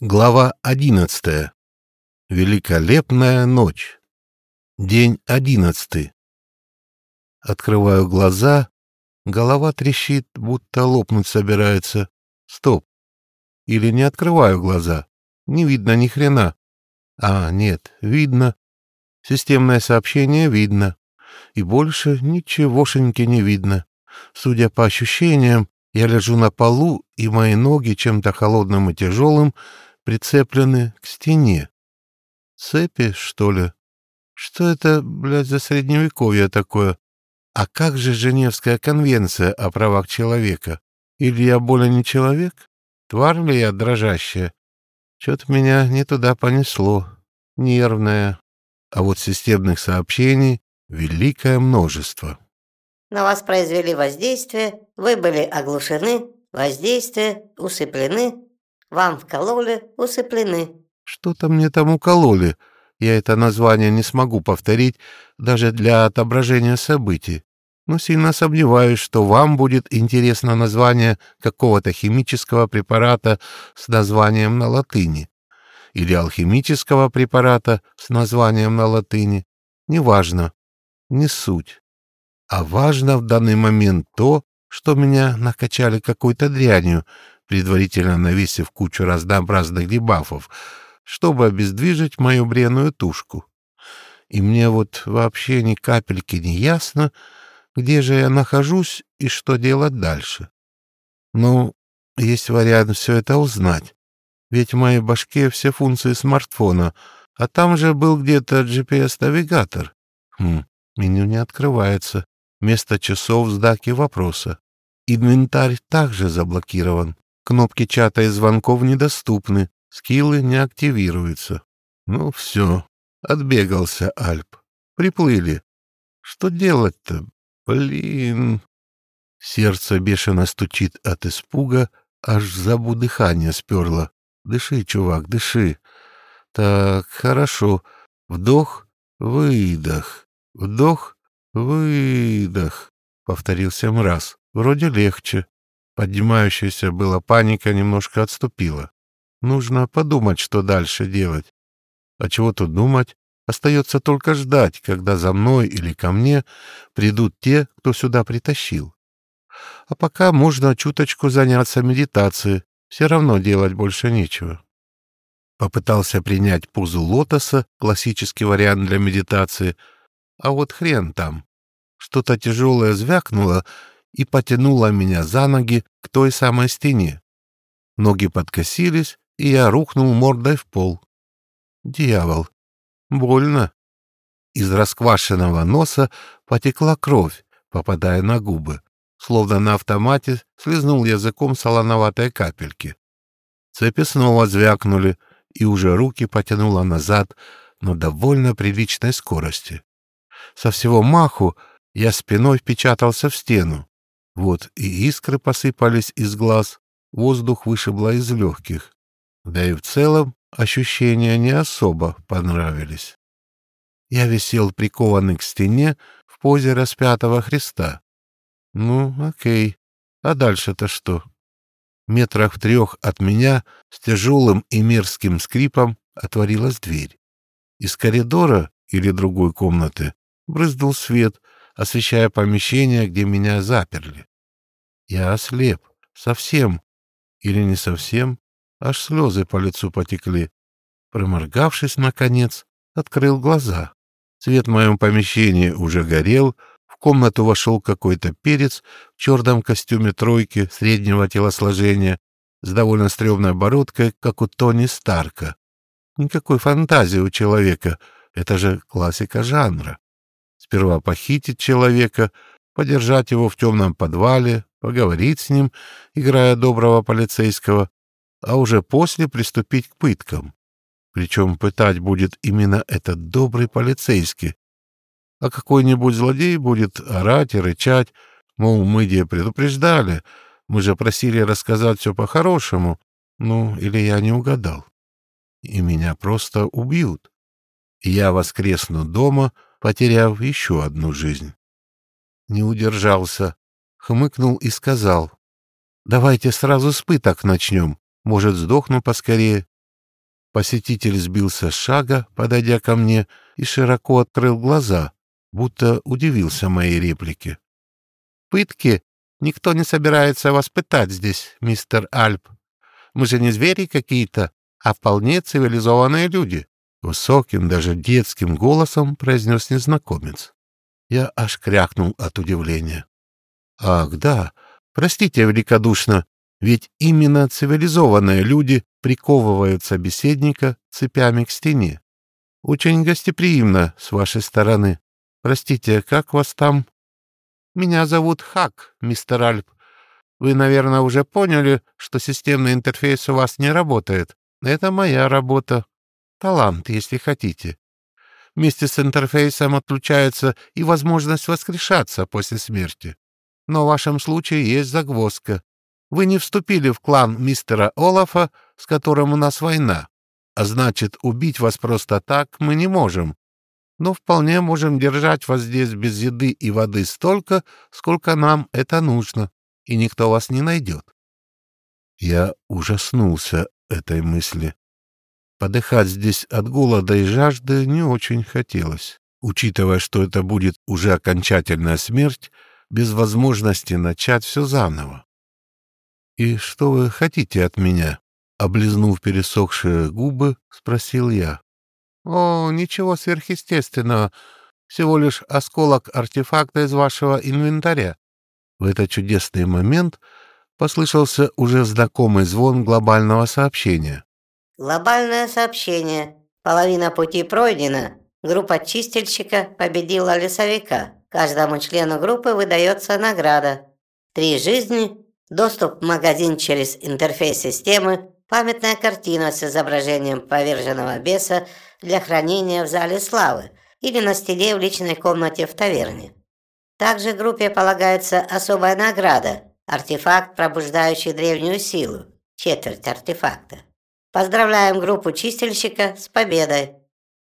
Глава одиннадцатая. Великолепная ночь. День одиннадцатый. Открываю глаза, голова трещит, будто лопнуть собирается. Стоп. Или не открываю глаза. Не видно ни хрена. А, нет, видно. Системное сообщение видно. И больше ничегошеньки не видно. Судя по ощущениям, я лежу на полу, и мои ноги чем-то холодным и тяжелым прицеплены к стене. Цепи, что ли? Что это, блядь, за средневековье такое? А как же Женевская конвенция о правах человека? Или я более не человек? Тварь ли я дрожащая? Что-то меня не туда понесло. Нервная. А вот системных сообщений великое множество. На вас произвели воздействие, вы были оглушены, воздействие, усыплены, вам вкололи, усыплены. Что-то мне там укололи. Я это название не смогу повторить даже для отображения событий. Но сильно сомневаюсь, что вам будет интересно название какого-то химического препарата с названием на латыни. Или алхимического препарата с названием на латыни. Неважно. Не суть. А важно в данный момент то, что меня накачали какой-то дрянью, предварительно навесив кучу разнообразных дебафов, чтобы обездвижить мою бреную тушку. И мне вот вообще ни капельки не ясно, где же я нахожусь и что делать дальше. Ну, есть вариант все это узнать. Ведь в моей башке все функции смартфона, а там же был где-то GPS-навигатор. Хм, меню не открывается. Вместо часов знаки вопроса. Инвентарь также заблокирован. Кнопки чата и звонков недоступны, скиллы не активируются. Ну все, отбегался Альп. Приплыли. Что делать-то? Блин. Сердце бешено стучит от испуга, аж забу дыхание сперло. Дыши, чувак, дыши. Так, хорошо. Вдох, выдох. Вдох, выдох. Повторился мраз. Вроде легче. Поднимающаяся была паника немножко отступила. Нужно подумать, что дальше делать. А чего тут думать? Остается только ждать, когда за мной или ко мне придут те, кто сюда притащил. А пока можно чуточку заняться медитацией, все равно делать больше нечего. Попытался принять позу лотоса, классический вариант для медитации, а вот хрен там. Что-то тяжелое звякнуло, и потянула меня за ноги к той самой стене. Ноги подкосились, и я рухнул мордой в пол. Дьявол! Больно! Из расквашенного носа потекла кровь, попадая на губы. Словно на автомате слезнул языком солоноватой капельки. Цепи снова звякнули, и уже руки потянуло назад, но довольно приличной скорости. Со всего маху я спиной впечатался в стену. Вот и искры посыпались из глаз, воздух вышибло из легких. Да и в целом ощущения не особо понравились. Я висел прикованный к стене в позе распятого Христа. Ну, окей. А дальше-то что? Метрах в трех от меня с тяжелым и мерзким скрипом отворилась дверь. Из коридора или другой комнаты брызнул свет, освещая помещение, где меня заперли. Я ослеп. Совсем. Или не совсем. Аж слезы по лицу потекли. Проморгавшись, наконец, открыл глаза. Свет в моем помещении уже горел, в комнату вошел какой-то перец в черном костюме тройки среднего телосложения с довольно стрёмной бородкой, как у Тони Старка. Никакой фантазии у человека, это же классика жанра. Сперва похитить человека, подержать его в темном подвале, поговорить с ним, играя доброго полицейского, а уже после приступить к пыткам. Причем пытать будет именно этот добрый полицейский. А какой-нибудь злодей будет орать и рычать, мол, мы где предупреждали, мы же просили рассказать все по-хорошему, ну, или я не угадал. И меня просто убьют. Я воскресну дома, потеряв еще одну жизнь. Не удержался, хмыкнул и сказал. «Давайте сразу с пыток начнем. Может, сдохну поскорее. Посетитель сбился с шага, подойдя ко мне, и широко открыл глаза, будто удивился моей реплике. «Пытки? Никто не собирается вас пытать здесь, мистер Альп. Мы же не звери какие-то, а вполне цивилизованные люди», — высоким, даже детским голосом произнес незнакомец. Я аж крякнул от удивления. «Ах, да, простите великодушно, ведь именно цивилизованные люди приковывают собеседника цепями к стене. Очень гостеприимно с вашей стороны. Простите, как вас там? Меня зовут Хак, мистер Альп. Вы, наверное, уже поняли, что системный интерфейс у вас не работает. Это моя работа. Талант, если хотите. Вместе с интерфейсом отключается и возможность воскрешаться после смерти. Но в вашем случае есть загвоздка. Вы не вступили в клан мистера Олафа, с которым у нас война, а значит, убить вас просто так мы не можем. Но вполне можем держать вас здесь без еды и воды столько, сколько нам это нужно, и никто вас не найдет. Я ужаснулся этой мысли. Подыхать здесь от голода и жажды не очень хотелось, учитывая, что это будет уже окончательная смерть без возможности начать все заново. «И что вы хотите от меня?» Облизнув пересохшие губы, спросил я. «О, ничего сверхъестественного. Всего лишь осколок артефакта из вашего инвентаря». В этот чудесный момент послышался уже знакомый звон глобального сообщения. Глобальное сообщение. Половина пути пройдена. Группа чистильщика победила лесовика. Каждому члену группы выдается награда. Три жизни Доступ в магазин через интерфейс системы, памятная картина с изображением поверженного беса для хранения в зале славы или на стене в личной комнате в таверне. Также группе полагается особая награда – артефакт, пробуждающий древнюю силу, четверть артефакта. Поздравляем группу чистильщика с победой.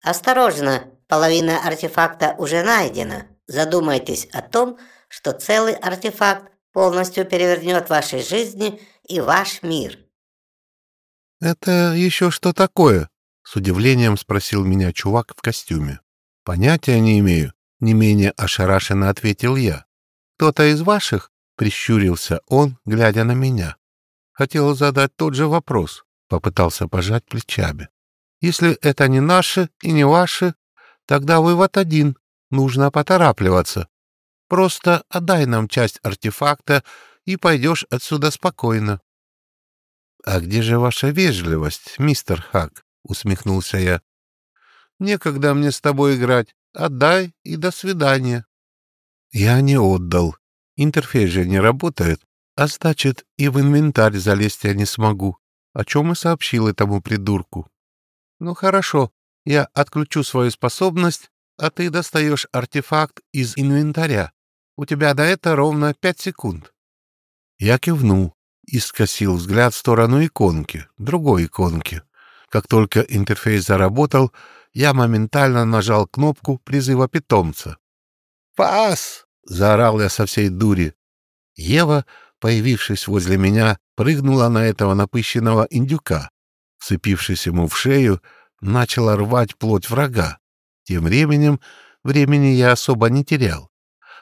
Осторожно, половина артефакта уже найдена. Задумайтесь о том, что целый артефакт полностью перевернет ваши жизни и ваш мир. «Это еще что такое?» — с удивлением спросил меня чувак в костюме. «Понятия не имею», — не менее ошарашенно ответил я. «Кто-то из ваших?» — прищурился он, глядя на меня. Хотел задать тот же вопрос, попытался пожать плечами. «Если это не наши и не ваши, тогда вывод один — нужно поторапливаться. Просто отдай нам часть артефакта и пойдешь отсюда спокойно. — А где же ваша вежливость, мистер Хак? — усмехнулся я. — Некогда мне с тобой играть. Отдай и до свидания. Я не отдал. Интерфейс же не работает, а значит, и в инвентарь залезть я не смогу, о чем и сообщил этому придурку. Ну хорошо, я отключу свою способность, а ты достаешь артефакт из инвентаря. У тебя до этого ровно пять секунд. Я кивнул и скосил взгляд в сторону иконки, другой иконки. Как только интерфейс заработал, я моментально нажал кнопку призыва питомца. «Пас!» — заорал я со всей дури. Ева, появившись возле меня, прыгнула на этого напыщенного индюка. Вцепившись ему в шею, начала рвать плоть врага. Тем временем времени я особо не терял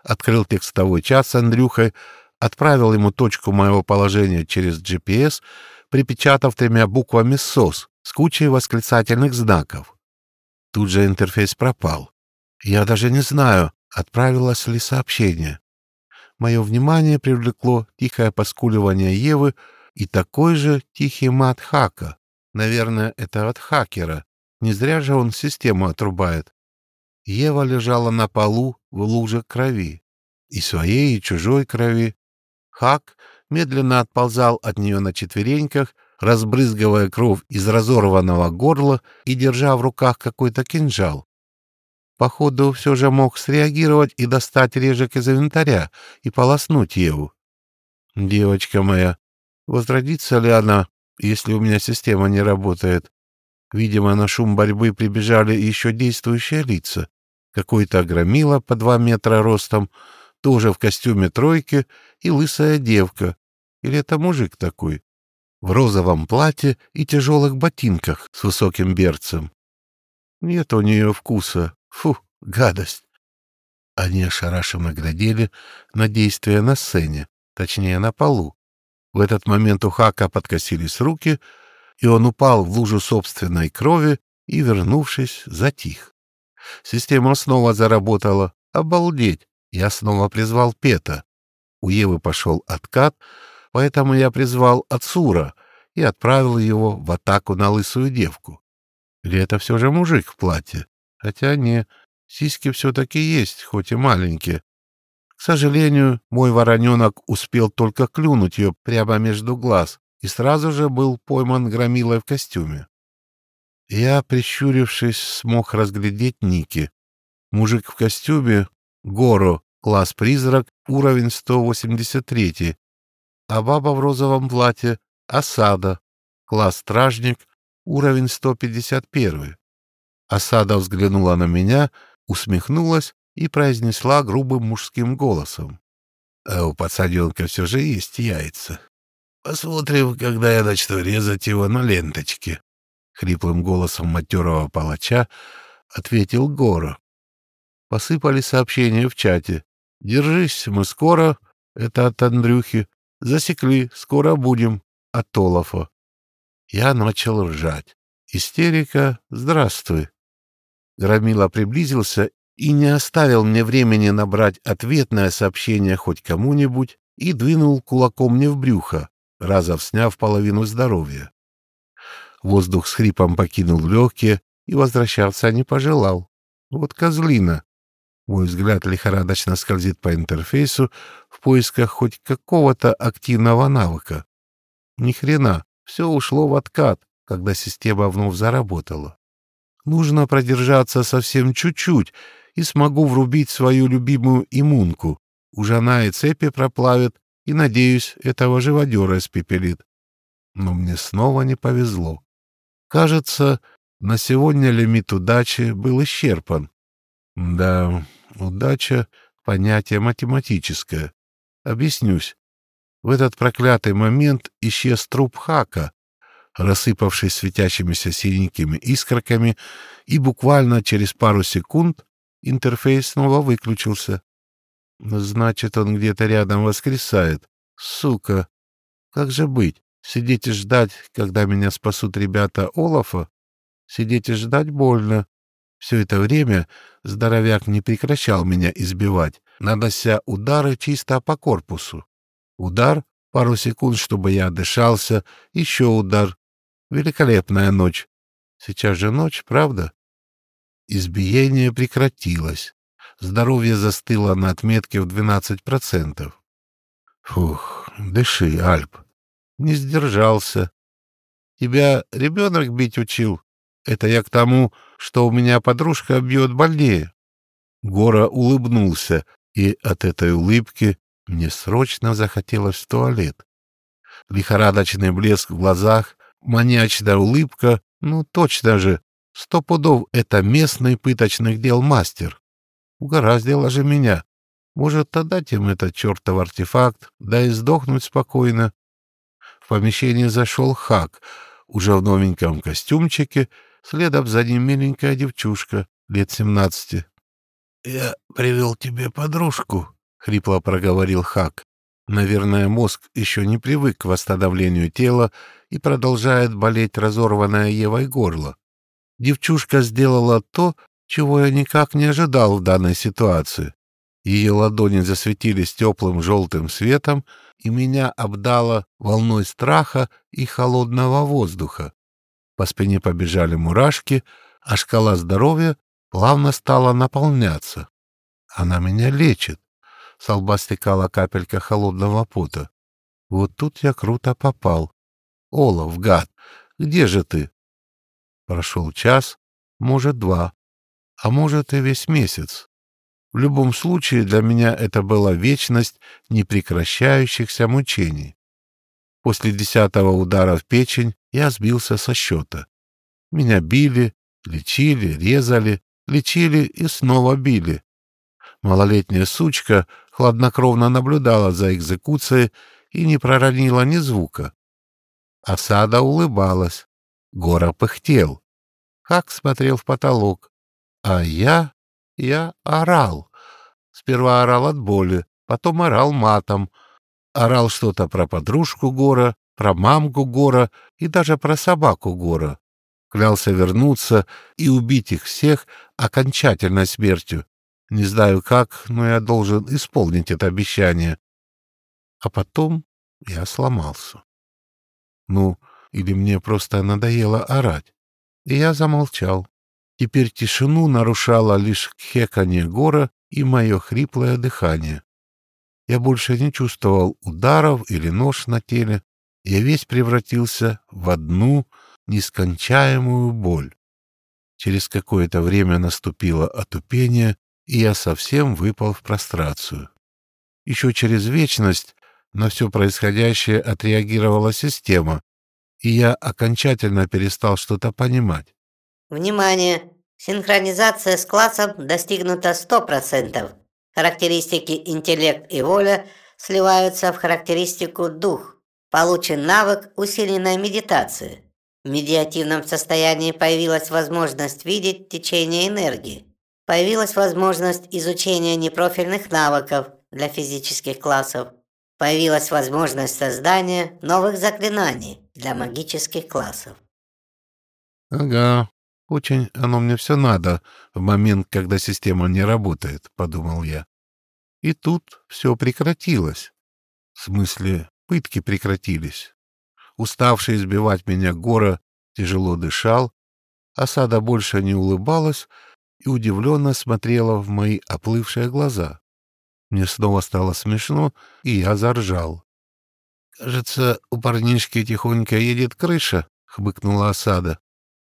открыл текстовой чат с Андрюхой, отправил ему точку моего положения через GPS, припечатав тремя буквами «СОС» с кучей восклицательных знаков. Тут же интерфейс пропал. Я даже не знаю, отправилось ли сообщение. Мое внимание привлекло тихое поскуливание Евы и такой же тихий мат Хака. Наверное, это от хакера. Не зря же он систему отрубает. Ева лежала на полу в луже крови. И своей, и чужой крови. Хак медленно отползал от нее на четвереньках, разбрызгивая кровь из разорванного горла и держа в руках какой-то кинжал. Походу, все же мог среагировать и достать режек из инвентаря и полоснуть Еву. Девочка моя, возродится ли она, если у меня система не работает? Видимо, на шум борьбы прибежали еще действующие лица. Какой-то громила по два метра ростом, тоже в костюме тройки, и лысая девка. Или это мужик такой? в розовом платье и тяжелых ботинках с высоким берцем. Нет у нее вкуса. Фу, гадость. Они ошарашенно глядели на действия на сцене, точнее, на полу. В этот момент у Хака подкосились руки, и он упал в лужу собственной крови и, вернувшись, затих. Система снова заработала. Обалдеть! Я снова призвал Пета. У Евы пошел откат, поэтому я призвал Ацура и отправил его в атаку на лысую девку. Или это все же мужик в платье? Хотя не, сиськи все-таки есть, хоть и маленькие. К сожалению, мой вороненок успел только клюнуть ее прямо между глаз и сразу же был пойман громилой в костюме. Я, прищурившись, смог разглядеть Ники. Мужик в костюме — Горо, класс призрак, уровень 183, а баба в розовом платье — Осада, класс стражник, уровень 151. Осада взглянула на меня, усмехнулась и произнесла грубым мужским голосом. А у пацаненка все же есть яйца. Посмотрим, когда я начну резать его на ленточке. Хриплым голосом матерого палача ответил Гора. Посыпали сообщения в чате. «Держись, мы скоро...» Это от Андрюхи. «Засекли, скоро будем». От Олафа. Я начал ржать. Истерика «Здравствуй». Громила приблизился и не оставил мне времени набрать ответное сообщение хоть кому-нибудь и двинул кулаком мне в брюхо, разов сняв половину здоровья. Воздух с хрипом покинул легкие и возвращаться не пожелал. Вот козлина. Мой взгляд лихорадочно скользит по интерфейсу в поисках хоть какого-то активного навыка. Ни хрена, все ушло в откат, когда система вновь заработала. Нужно продержаться совсем чуть-чуть, и смогу врубить свою любимую иммунку. Уж она и цепи проплавит, и, надеюсь, этого живодера испепелит. Но мне снова не повезло. Кажется, на сегодня лимит удачи был исчерпан. Да, удача — понятие математическое. Объяснюсь. В этот проклятый момент исчез труп Хака, рассыпавшись светящимися синенькими искорками, и буквально через пару секунд интерфейс снова выключился. Значит, он где-то рядом воскресает. Сука! Как же быть? Сидеть и ждать, когда меня спасут ребята Олафа? Сидеть и ждать больно. Все это время здоровяк не прекращал меня избивать, нанося удары чисто по корпусу. Удар, пару секунд, чтобы я отдышался, еще удар. Великолепная ночь. Сейчас же ночь, правда? Избиение прекратилось. Здоровье застыло на отметке в 12%. Фух, дыши, Альп не сдержался. Тебя ребенок бить учил? Это я к тому, что у меня подружка бьет больнее. Гора улыбнулся, и от этой улыбки мне срочно захотелось в туалет. Лихорадочный блеск в глазах, маньячная улыбка, ну точно же, сто пудов это местный пыточных дел мастер. Угораздило же меня. Может, отдать им этот чертов артефакт, да и сдохнуть спокойно. В помещение зашел Хак, уже в новеньком костюмчике, следом за ним миленькая девчушка, лет семнадцати. — Я привел тебе подружку, — хрипло проговорил Хак. Наверное, мозг еще не привык к восстановлению тела и продолжает болеть разорванное Евой горло. Девчушка сделала то, чего я никак не ожидал в данной ситуации. Ее ладони засветились теплым желтым светом, и меня обдало волной страха и холодного воздуха. По спине побежали мурашки, а шкала здоровья плавно стала наполняться. Она меня лечит. С лба стекала капелька холодного пота. Вот тут я круто попал. Олаф, гад, где же ты? Прошел час, может, два, а может и весь месяц. В любом случае для меня это была вечность непрекращающихся мучений. После десятого удара в печень я сбился со счета. Меня били, лечили, резали, лечили и снова били. Малолетняя сучка хладнокровно наблюдала за экзекуцией и не проронила ни звука. Осада улыбалась. Гора пыхтел. Хак смотрел в потолок. А я... я орал. Сперва орал от боли, потом орал матом. Орал что-то про подружку Гора, про мамку Гора и даже про собаку Гора. Клялся вернуться и убить их всех окончательной смертью. Не знаю как, но я должен исполнить это обещание. А потом я сломался. Ну, или мне просто надоело орать. И я замолчал. Теперь тишину нарушало лишь хеканье гора и мое хриплое дыхание. Я больше не чувствовал ударов или нож на теле. Я весь превратился в одну нескончаемую боль. Через какое-то время наступило отупение, и я совсем выпал в прострацию. Еще через вечность на все происходящее отреагировала система, и я окончательно перестал что-то понимать. Внимание! Синхронизация с классом достигнута 100%. Характеристики интеллект и воля сливаются в характеристику дух. Получен навык усиленной медитации. В медиативном состоянии появилась возможность видеть течение энергии. Появилась возможность изучения непрофильных навыков для физических классов. Появилась возможность создания новых заклинаний для магических классов. Ага, очень оно мне все надо в момент, когда система не работает, подумал я. И тут все прекратилось. В смысле, пытки прекратились. Уставший избивать меня гора тяжело дышал, осада больше не улыбалась и удивленно смотрела в мои оплывшие глаза. Мне снова стало смешно, и я заржал. «Кажется, у парнишки тихонько едет крыша», — хмыкнула осада.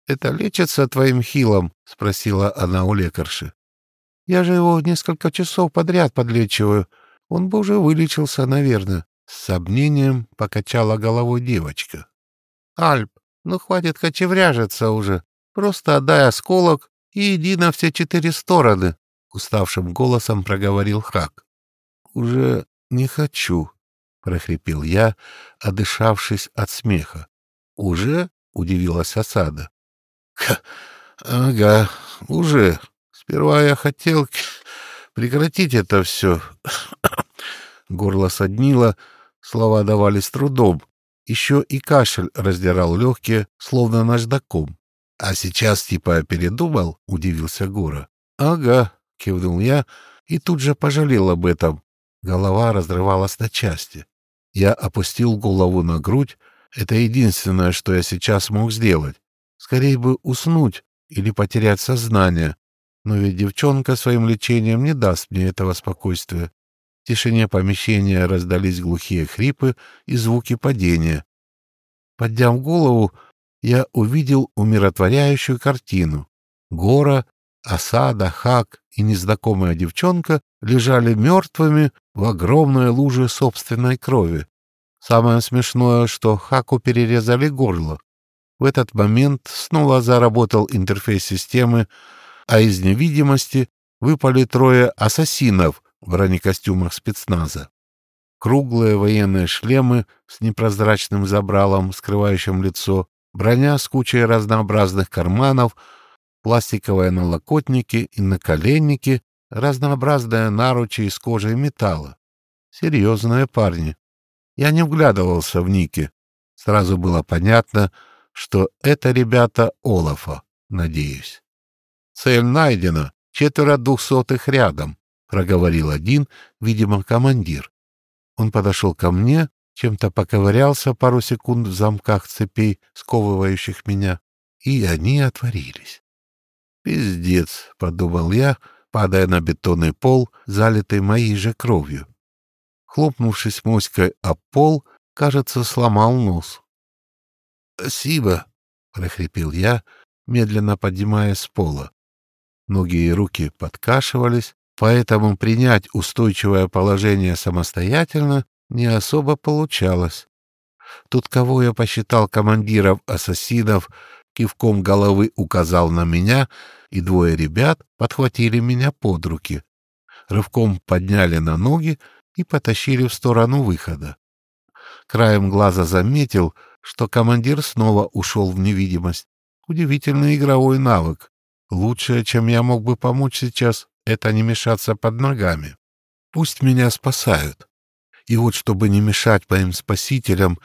«Это лечится твоим хилом?» — спросила она у лекарши. «Я же его несколько часов подряд подлечиваю. Он бы уже вылечился, наверное». С сомнением покачала головой девочка. «Альп, ну хватит кочевряжиться уже. Просто отдай осколок и иди на все четыре стороны», — уставшим голосом проговорил Хак. «Уже не хочу», — прохрипел я, одышавшись от смеха. «Уже?» — удивилась осада. «Ага, уже. Сперва я хотел прекратить это все». Горло соднило, слова давались трудом. Еще и кашель раздирал легкие, словно наждаком. «А сейчас типа передумал?» — удивился Гора. «Ага», — кивнул я и тут же пожалел об этом. Голова разрывалась на части. Я опустил голову на грудь. Это единственное, что я сейчас мог сделать. Скорее бы уснуть или потерять сознание. Но ведь девчонка своим лечением не даст мне этого спокойствия. В тишине помещения раздались глухие хрипы и звуки падения. Подняв голову, я увидел умиротворяющую картину. Гора, осада, хак и незнакомая девчонка лежали мертвыми в огромной луже собственной крови. Самое смешное, что Хаку перерезали горло. В этот момент снова заработал интерфейс системы, а из невидимости выпали трое ассасинов в бронекостюмах спецназа. Круглые военные шлемы с непрозрачным забралом, скрывающим лицо, броня с кучей разнообразных карманов, пластиковые налокотники и наколенники, разнообразные наручи из кожи и металла. Серьезные парни. Я не вглядывался в ники. Сразу было понятно, что это ребята Олафа, надеюсь. Цель найдена, четверо двухсотых рядом, проговорил один, видимо, командир. Он подошел ко мне, чем-то поковырялся пару секунд в замках цепей, сковывающих меня, и они отворились. «Пиздец», — подумал я, падая на бетонный пол, залитый моей же кровью. Хлопнувшись моськой об пол, кажется, сломал нос. «Спасибо», — прохрипел я, медленно поднимаясь с пола. Ноги и руки подкашивались, поэтому принять устойчивое положение самостоятельно не особо получалось. Тут кого я посчитал командиров ассасинов, кивком головы указал на меня, и двое ребят подхватили меня под руки. Рывком подняли на ноги и потащили в сторону выхода. Краем глаза заметил, что командир снова ушел в невидимость. Удивительный игровой навык. Лучшее, чем я мог бы помочь сейчас, это не мешаться под ногами. Пусть меня спасают. И вот, чтобы не мешать моим спасителям,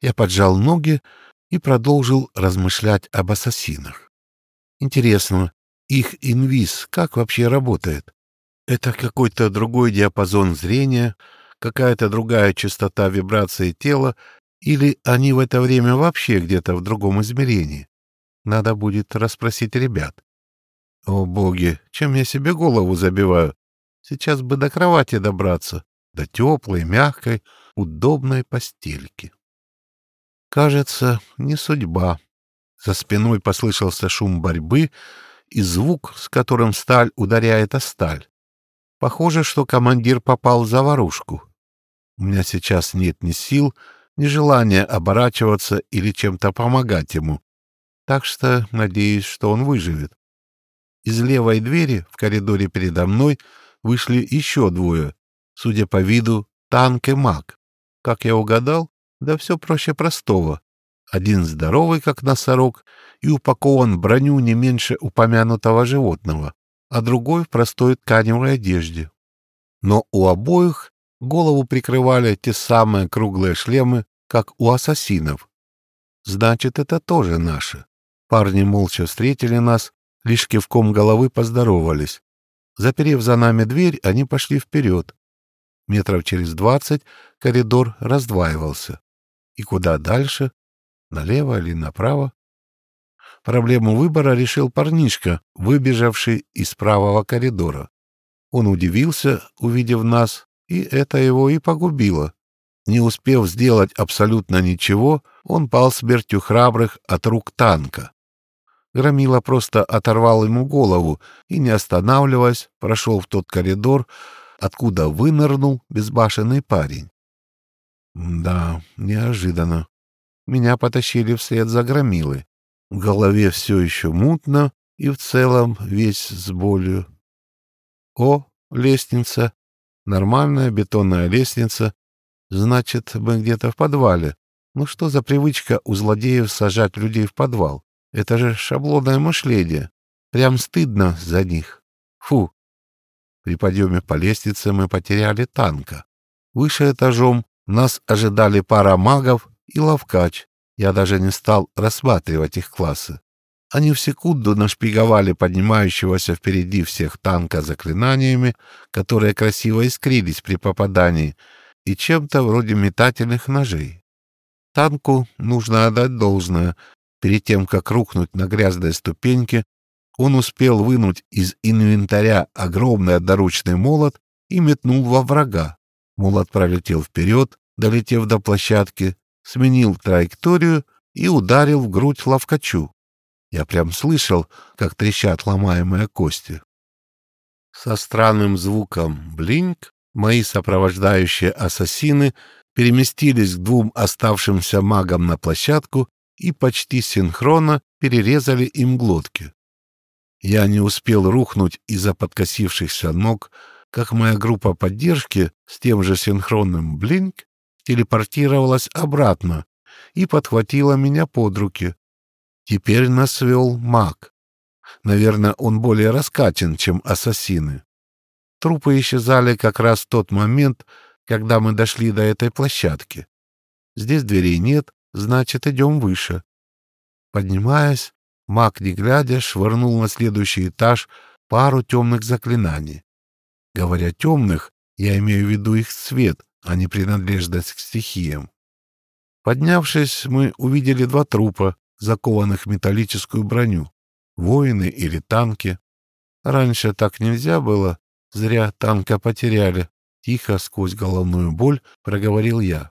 я поджал ноги и продолжил размышлять об ассасинах. Интересно, их инвиз как вообще работает? Это какой-то другой диапазон зрения, какая-то другая частота вибрации тела, или они в это время вообще где-то в другом измерении? Надо будет расспросить ребят. О, боги, чем я себе голову забиваю? Сейчас бы до кровати добраться, до теплой, мягкой, удобной постельки. Кажется, не судьба. За спиной послышался шум борьбы и звук, с которым сталь ударяет о сталь. Похоже, что командир попал в заварушку. У меня сейчас нет ни сил, ни желания оборачиваться или чем-то помогать ему. Так что надеюсь, что он выживет. Из левой двери в коридоре передо мной вышли еще двое. Судя по виду, танк и маг. Как я угадал, да все проще простого. Один здоровый, как носорог, и упакован в броню не меньше упомянутого животного, а другой в простой тканевой одежде. Но у обоих голову прикрывали те самые круглые шлемы, как у ассасинов. Значит, это тоже наши. Парни молча встретили нас, лишь кивком головы поздоровались. Заперев за нами дверь, они пошли вперед. Метров через двадцать коридор раздваивался. И куда дальше? Налево или направо? Проблему выбора решил парнишка, выбежавший из правого коридора. Он удивился, увидев нас, и это его и погубило. Не успев сделать абсолютно ничего, он пал смертью храбрых от рук танка. Громила просто оторвал ему голову и, не останавливаясь, прошел в тот коридор, откуда вынырнул безбашенный парень. Да, неожиданно. Меня потащили вслед за громилой. В голове все еще мутно и в целом весь с болью. О, лестница. Нормальная бетонная лестница. Значит, мы где-то в подвале. Ну что за привычка у злодеев сажать людей в подвал? Это же шаблонное мышление. Прям стыдно за них. Фу. При подъеме по лестнице мы потеряли танка. Выше этажом нас ожидали пара магов и ловкач. Я даже не стал рассматривать их классы. Они в секунду нашпиговали поднимающегося впереди всех танка заклинаниями, которые красиво искрились при попадании, и чем-то вроде метательных ножей. Танку нужно отдать должное. Перед тем, как рухнуть на грязной ступеньке, он успел вынуть из инвентаря огромный одноручный молот и метнул во врага. Молот пролетел вперед, долетев до площадки, сменил траекторию и ударил в грудь ловкачу. Я прям слышал, как трещат ломаемые кости. Со странным звуком «блинк» мои сопровождающие ассасины переместились к двум оставшимся магам на площадку и почти синхронно перерезали им глотки. Я не успел рухнуть из-за подкосившихся ног, как моя группа поддержки с тем же синхронным «блинк» телепортировалась обратно и подхватила меня под руки. Теперь нас вел маг. Наверное, он более раскачан, чем ассасины. Трупы исчезали как раз в тот момент, когда мы дошли до этой площадки. Здесь дверей нет, значит, идем выше. Поднимаясь, маг, не глядя, швырнул на следующий этаж пару темных заклинаний. Говоря темных, я имею в виду их цвет, а не принадлежность к стихиям. Поднявшись, мы увидели два трупа, закованных в металлическую броню. Воины или танки. Раньше так нельзя было, зря танка потеряли. Тихо, сквозь головную боль, проговорил я.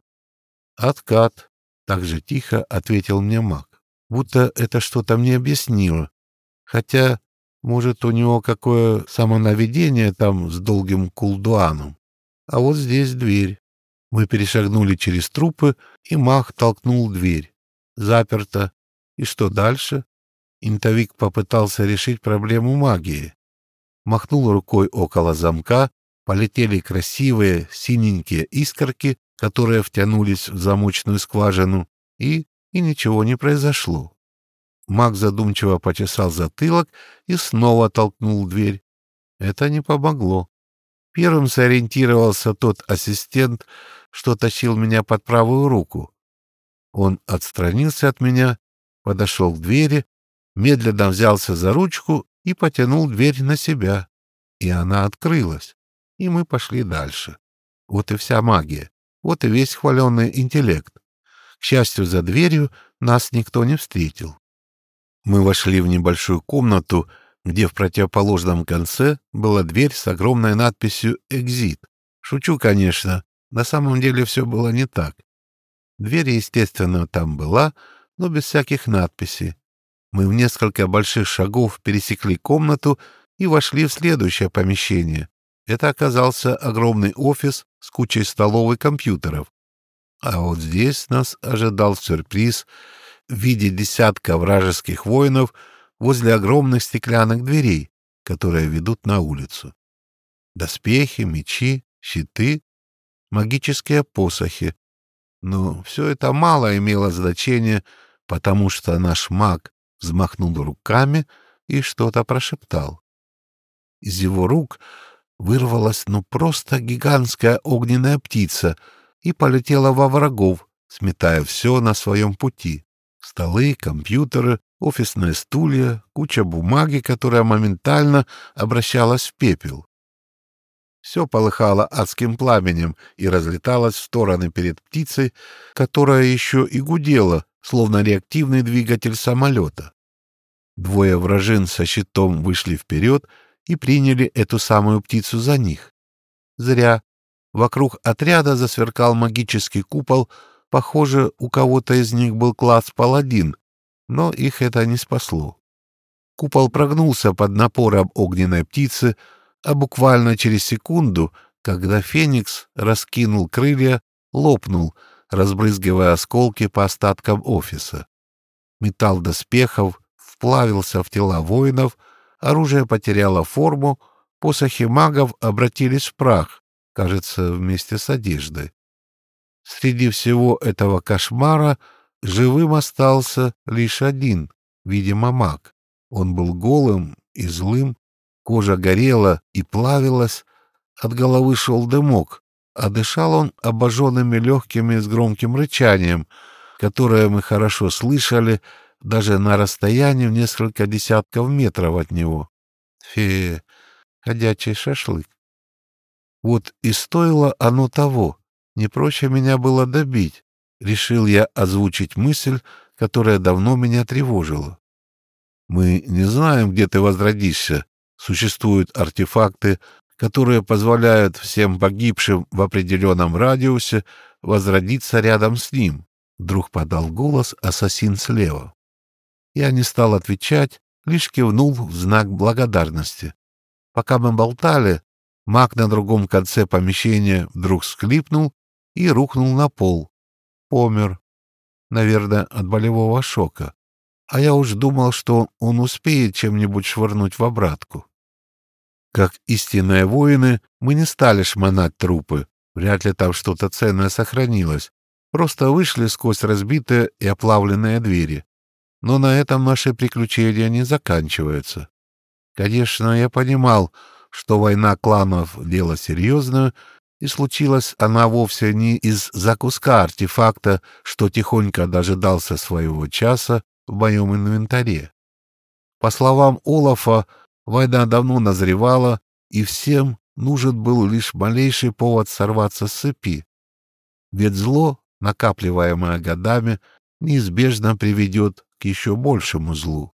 «Откат», — так же тихо ответил мне маг. Будто это что-то мне объяснило. Хотя, может, у него какое самонаведение там с долгим кулдуаном. А вот здесь дверь. Мы перешагнули через трупы, и маг толкнул дверь. Заперто. И что дальше? Интовик попытался решить проблему магии. Махнул рукой около замка, полетели красивые синенькие искорки, которые втянулись в замочную скважину, и и ничего не произошло. Маг задумчиво почесал затылок и снова толкнул дверь. Это не помогло. Первым сориентировался тот ассистент, что тащил меня под правую руку. Он отстранился от меня, подошел к двери, медленно взялся за ручку и потянул дверь на себя. И она открылась, и мы пошли дальше. Вот и вся магия, вот и весь хваленный интеллект. К счастью, за дверью нас никто не встретил. Мы вошли в небольшую комнату, где в противоположном конце была дверь с огромной надписью «Экзит». Шучу, конечно, на самом деле все было не так. Дверь, естественно, там была, но без всяких надписей. Мы в несколько больших шагов пересекли комнату и вошли в следующее помещение. Это оказался огромный офис с кучей столов компьютеров. А вот здесь нас ожидал сюрприз — в виде десятка вражеских воинов возле огромных стеклянных дверей, которые ведут на улицу. Доспехи, мечи, щиты, магические посохи. Но все это мало имело значения, потому что наш маг взмахнул руками и что-то прошептал. Из его рук вырвалась ну просто гигантская огненная птица и полетела во врагов, сметая все на своем пути. Столы, компьютеры, офисные стулья, куча бумаги, которая моментально обращалась в пепел. Все полыхало адским пламенем и разлеталось в стороны перед птицей, которая еще и гудела, словно реактивный двигатель самолета. Двое вражин со щитом вышли вперед и приняли эту самую птицу за них. Зря. Вокруг отряда засверкал магический купол, Похоже, у кого-то из них был класс паладин, но их это не спасло. Купол прогнулся под напором огненной птицы, а буквально через секунду, когда Феникс раскинул крылья, лопнул, разбрызгивая осколки по остаткам офиса. Металл доспехов вплавился в тела воинов, оружие потеряло форму, посохи магов обратились в прах, кажется, вместе с одеждой. Среди всего этого кошмара живым остался лишь один, видимо, маг. Он был голым и злым, кожа горела и плавилась, от головы шел дымок, а дышал он обожженными легкими с громким рычанием, которое мы хорошо слышали даже на расстоянии в несколько десятков метров от него. Фе, ходячий шашлык. Вот и стоило оно того. Не проще меня было добить. Решил я озвучить мысль, которая давно меня тревожила. Мы не знаем, где ты возродишься. Существуют артефакты, которые позволяют всем погибшим в определенном радиусе возродиться рядом с ним. Вдруг подал голос ассасин слева. Я не стал отвечать, лишь кивнул в знак благодарности. Пока мы болтали, маг на другом конце помещения вдруг склипнул и рухнул на пол. Помер. Наверное, от болевого шока. А я уж думал, что он успеет чем-нибудь швырнуть в обратку. Как истинные воины, мы не стали шмонать трупы. Вряд ли там что-то ценное сохранилось. Просто вышли сквозь разбитые и оплавленные двери. Но на этом наши приключения не заканчиваются. Конечно, я понимал, что война кланов — дело серьезное, и случилась она вовсе не из-за куска артефакта, что тихонько дожидался своего часа в моем инвентаре. По словам Олафа, война давно назревала, и всем нужен был лишь малейший повод сорваться с цепи. Ведь зло, накапливаемое годами, неизбежно приведет к еще большему злу.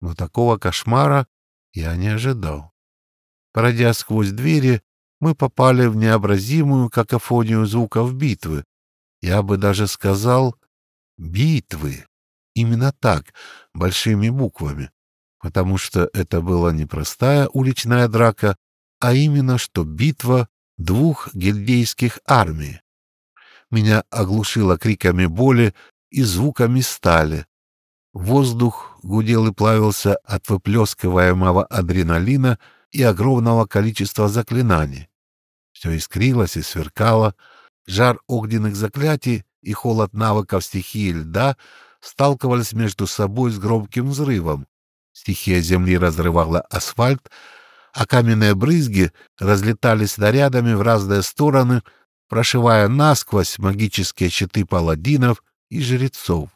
Но такого кошмара я не ожидал. Пройдя сквозь двери, мы попали в необразимую какофонию звуков битвы. Я бы даже сказал «битвы». Именно так, большими буквами. Потому что это была не простая уличная драка, а именно что битва двух гильдейских армий. Меня оглушило криками боли и звуками стали. Воздух гудел и плавился от выплескиваемого адреналина и огромного количества заклинаний. Все искрилось и сверкало, жар огненных заклятий и холод навыков стихии льда сталкивались между собой с громким взрывом. Стихия земли разрывала асфальт, а каменные брызги разлетались снарядами в разные стороны, прошивая насквозь магические щиты паладинов и жрецов.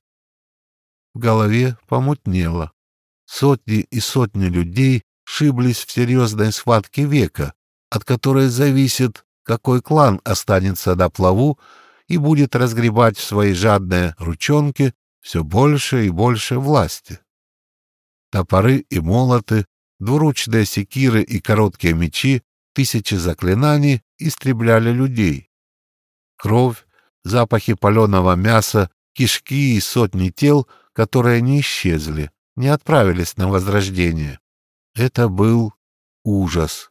В голове помутнело. Сотни и сотни людей шиблись в серьезной схватке века, от которой зависит, какой клан останется на плаву и будет разгребать в свои жадные ручонки все больше и больше власти. Топоры и молоты, двуручные секиры и короткие мечи, тысячи заклинаний истребляли людей. Кровь, запахи паленого мяса, кишки и сотни тел, которые не исчезли, не отправились на возрождение. Это был ужас.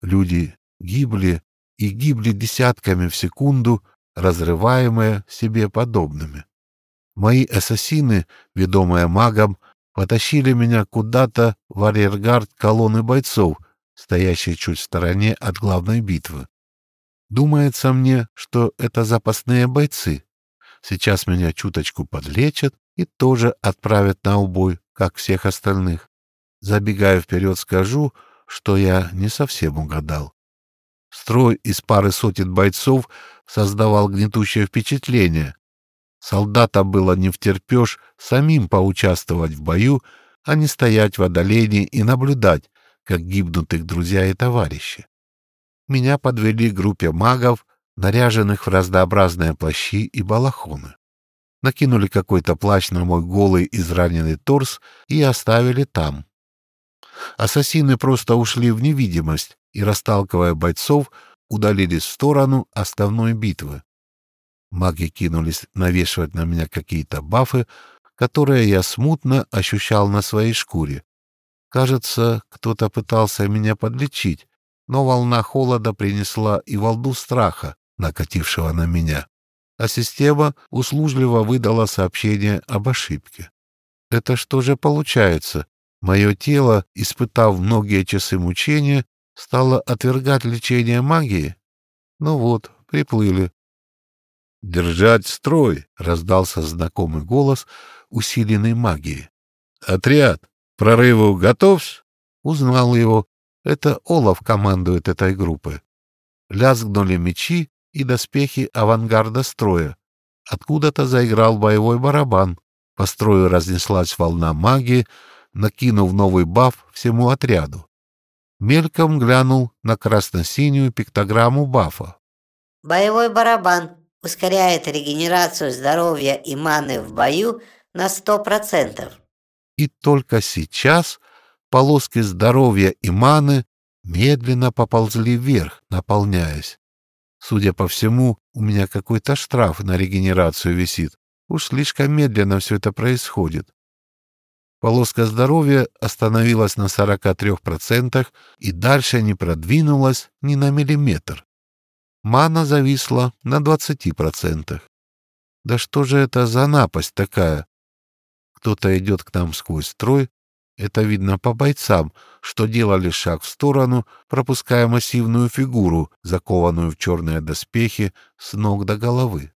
Люди гибли и гибли десятками в секунду, разрываемые себе подобными. Мои ассасины, ведомые магом, потащили меня куда-то в арьергард колонны бойцов, стоящей чуть в стороне от главной битвы. Думается мне, что это запасные бойцы. Сейчас меня чуточку подлечат и тоже отправят на убой, как всех остальных. Забегая вперед, скажу, что я не совсем угадал. Строй из пары сотен бойцов создавал гнетущее впечатление. Солдатам было не втерпешь самим поучаствовать в бою, а не стоять в отдалении и наблюдать, как гибнут их друзья и товарищи. Меня подвели группе магов, наряженных в разнообразные плащи и балахоны. Накинули какой-то плащ на мой голый израненный торс и оставили там. Ассасины просто ушли в невидимость и, расталкивая бойцов, удалились в сторону основной битвы. Маги кинулись навешивать на меня какие-то бафы, которые я смутно ощущал на своей шкуре. Кажется, кто-то пытался меня подлечить, но волна холода принесла и волду страха, накатившего на меня. А система услужливо выдала сообщение об ошибке. Это что же получается? Мое тело, испытав многие часы мучения, стало отвергать лечение магии? Ну вот, приплыли. «Держать строй!» — раздался знакомый голос, усиленный магией. «Отряд! Прорыву готов?» Узнал его. Это Олаф командует этой группой. Лязгнули мечи и доспехи авангарда строя. Откуда-то заиграл боевой барабан. По строю разнеслась волна магии, накинув новый баф всему отряду. Мельком глянул на красно-синюю пиктограмму бафа. Боевой барабан ускоряет регенерацию здоровья и маны в бою на сто процентов. И только сейчас полоски здоровья и маны медленно поползли вверх, наполняясь. Судя по всему, у меня какой-то штраф на регенерацию висит. Уж слишком медленно все это происходит. Полоска здоровья остановилась на 43% и дальше не продвинулась ни на миллиметр. Мана зависла на 20%. Да что же это за напасть такая? Кто-то идет к нам сквозь строй. Это видно по бойцам, что делали шаг в сторону, пропуская массивную фигуру, закованную в черные доспехи с ног до головы.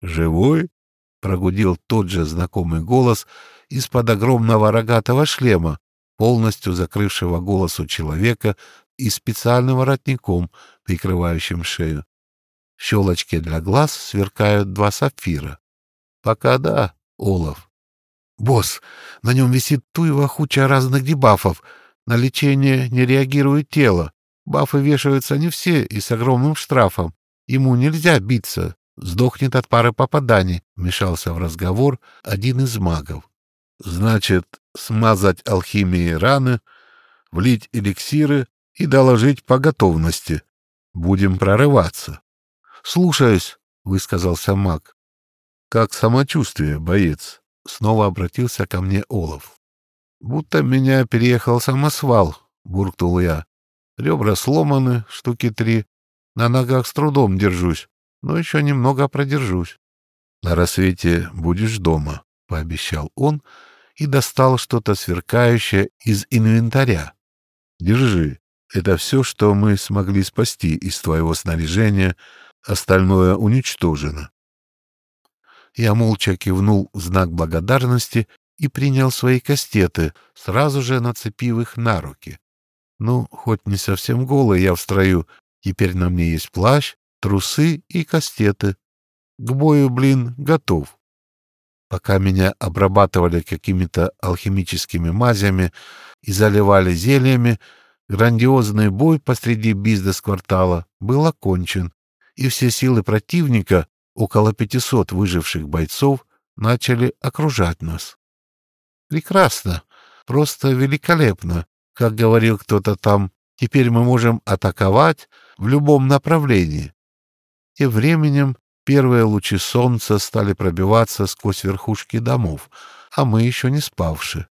«Живой?» — прогудел тот же знакомый голос из-под огромного рогатого шлема, полностью закрывшего голосу человека и специальным воротником, прикрывающим шею. В щелочке для глаз сверкают два сапфира. Пока да, Олаф. Босс, на нем висит туева куча разных дебафов. На лечение не реагирует тело. Бафы вешаются не все и с огромным штрафом. Ему нельзя биться, сдохнет от пары попаданий, вмешался в разговор один из магов. Значит, смазать алхимией раны, влить эликсиры и доложить по готовности. Будем прорываться. — Слушаюсь, — высказался маг. — Как самочувствие, боец? — снова обратился ко мне Олов. — Будто меня переехал самосвал, — буркнул я. Ребра сломаны, штуки три. На ногах с трудом держусь, но еще немного продержусь. — На рассвете будешь дома, — пообещал он и достал что-то сверкающее из инвентаря. — Держи. Это все, что мы смогли спасти из твоего снаряжения, остальное уничтожено. Я молча кивнул в знак благодарности и принял свои кастеты, сразу же нацепив их на руки. Ну, хоть не совсем голый я в строю, теперь на мне есть плащ, трусы и кастеты. К бою, блин, готов. Пока меня обрабатывали какими-то алхимическими мазями и заливали зельями, грандиозный бой посреди бизнес-квартала был окончен, и все силы противника, около 500 выживших бойцов, начали окружать нас. Прекрасно, просто великолепно, как говорил кто-то там, теперь мы можем атаковать в любом направлении. Тем временем Первые лучи солнца стали пробиваться сквозь верхушки домов, а мы еще не спавши.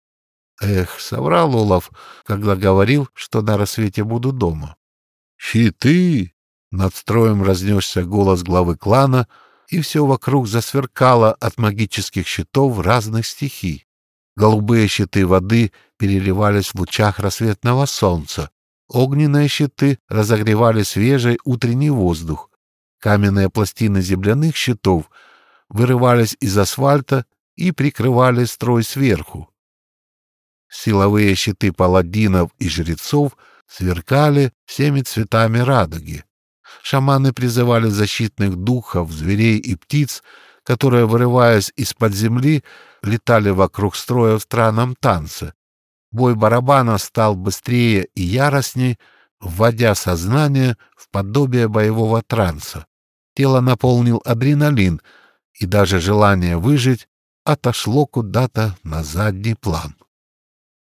Эх, соврал Олаф, когда говорил, что на рассвете буду дома. «Щиты!» — над строем разнесся голос главы клана, и все вокруг засверкало от магических щитов разных стихий. Голубые щиты воды переливались в лучах рассветного солнца. Огненные щиты разогревали свежий утренний воздух, Каменные пластины земляных щитов вырывались из асфальта и прикрывали строй сверху. Силовые щиты паладинов и жрецов сверкали всеми цветами радуги. Шаманы призывали защитных духов, зверей и птиц, которые, вырываясь из-под земли, летали вокруг строя в странном танце. Бой барабана стал быстрее и яростней, вводя сознание в подобие боевого транса. Тело наполнил адреналин, и даже желание выжить отошло куда-то на задний план.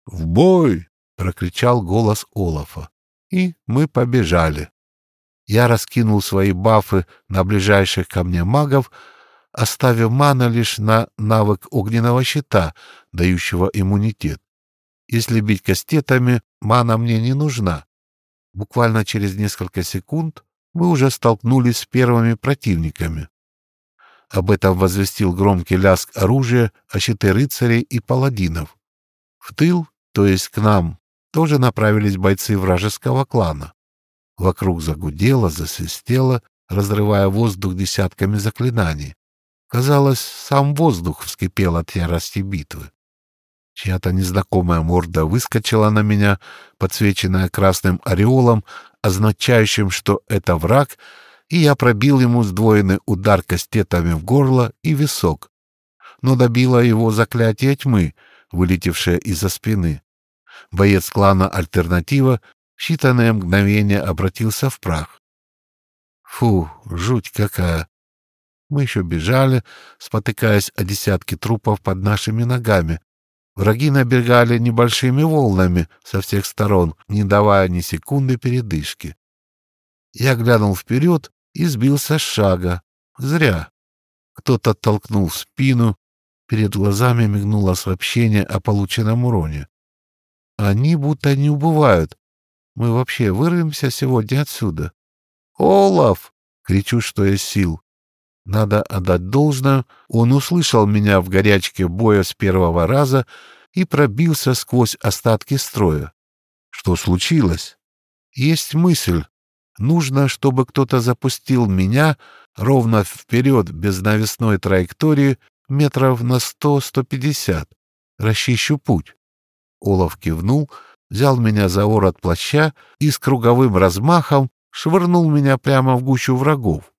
«В бой!» — прокричал голос Олафа, и мы побежали. Я раскинул свои бафы на ближайших ко мне магов, оставив мана лишь на навык огненного щита, дающего иммунитет. Если бить кастетами, мана мне не нужна. Буквально через несколько секунд мы уже столкнулись с первыми противниками. Об этом возвестил громкий лязг оружия о щиты рыцарей и паладинов. В тыл, то есть к нам, тоже направились бойцы вражеского клана. Вокруг загудело, засвистело, разрывая воздух десятками заклинаний. Казалось, сам воздух вскипел от ярости битвы. Чья-то незнакомая морда выскочила на меня, подсвеченная красным ореолом, означающим, что это враг, и я пробил ему сдвоенный удар кастетами в горло и висок. Но добило его заклятие тьмы, вылетевшее из-за спины. Боец клана «Альтернатива» в считанное мгновение обратился в прах. Фу, жуть какая! Мы еще бежали, спотыкаясь о десятки трупов под нашими ногами, Враги набегали небольшими волнами со всех сторон, не давая ни секунды передышки. Я глянул вперед и сбился с шага. Зря. Кто-то толкнул спину. Перед глазами мигнуло сообщение о полученном уроне. Они будто не убывают. Мы вообще вырвемся сегодня отсюда. «Олаф!» — кричу, что есть сил. Надо отдать должное, он услышал меня в горячке боя с первого раза и пробился сквозь остатки строя. Что случилось? Есть мысль. Нужно, чтобы кто-то запустил меня ровно вперед без навесной траектории метров на сто-сто пятьдесят. Расчищу путь. Олаф кивнул, взял меня за ворот плаща и с круговым размахом швырнул меня прямо в гущу врагов.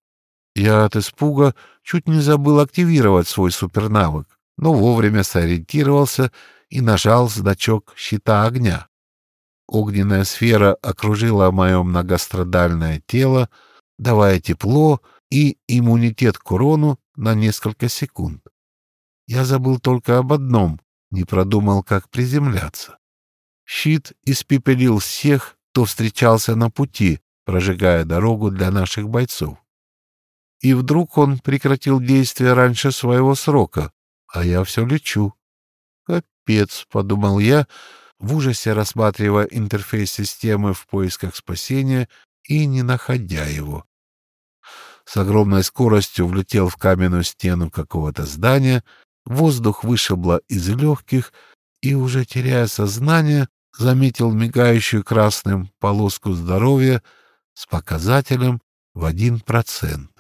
Я от испуга чуть не забыл активировать свой супернавык, но вовремя сориентировался и нажал значок щита огня. Огненная сфера окружила мое многострадальное тело, давая тепло и иммунитет к урону на несколько секунд. Я забыл только об одном, не продумал, как приземляться. Щит испепелил всех, кто встречался на пути, прожигая дорогу для наших бойцов и вдруг он прекратил действие раньше своего срока, а я все лечу. «Капец», — подумал я, в ужасе рассматривая интерфейс системы в поисках спасения и не находя его. С огромной скоростью влетел в каменную стену какого-то здания, воздух вышибло из легких и, уже теряя сознание, заметил мигающую красным полоску здоровья с показателем в один процент.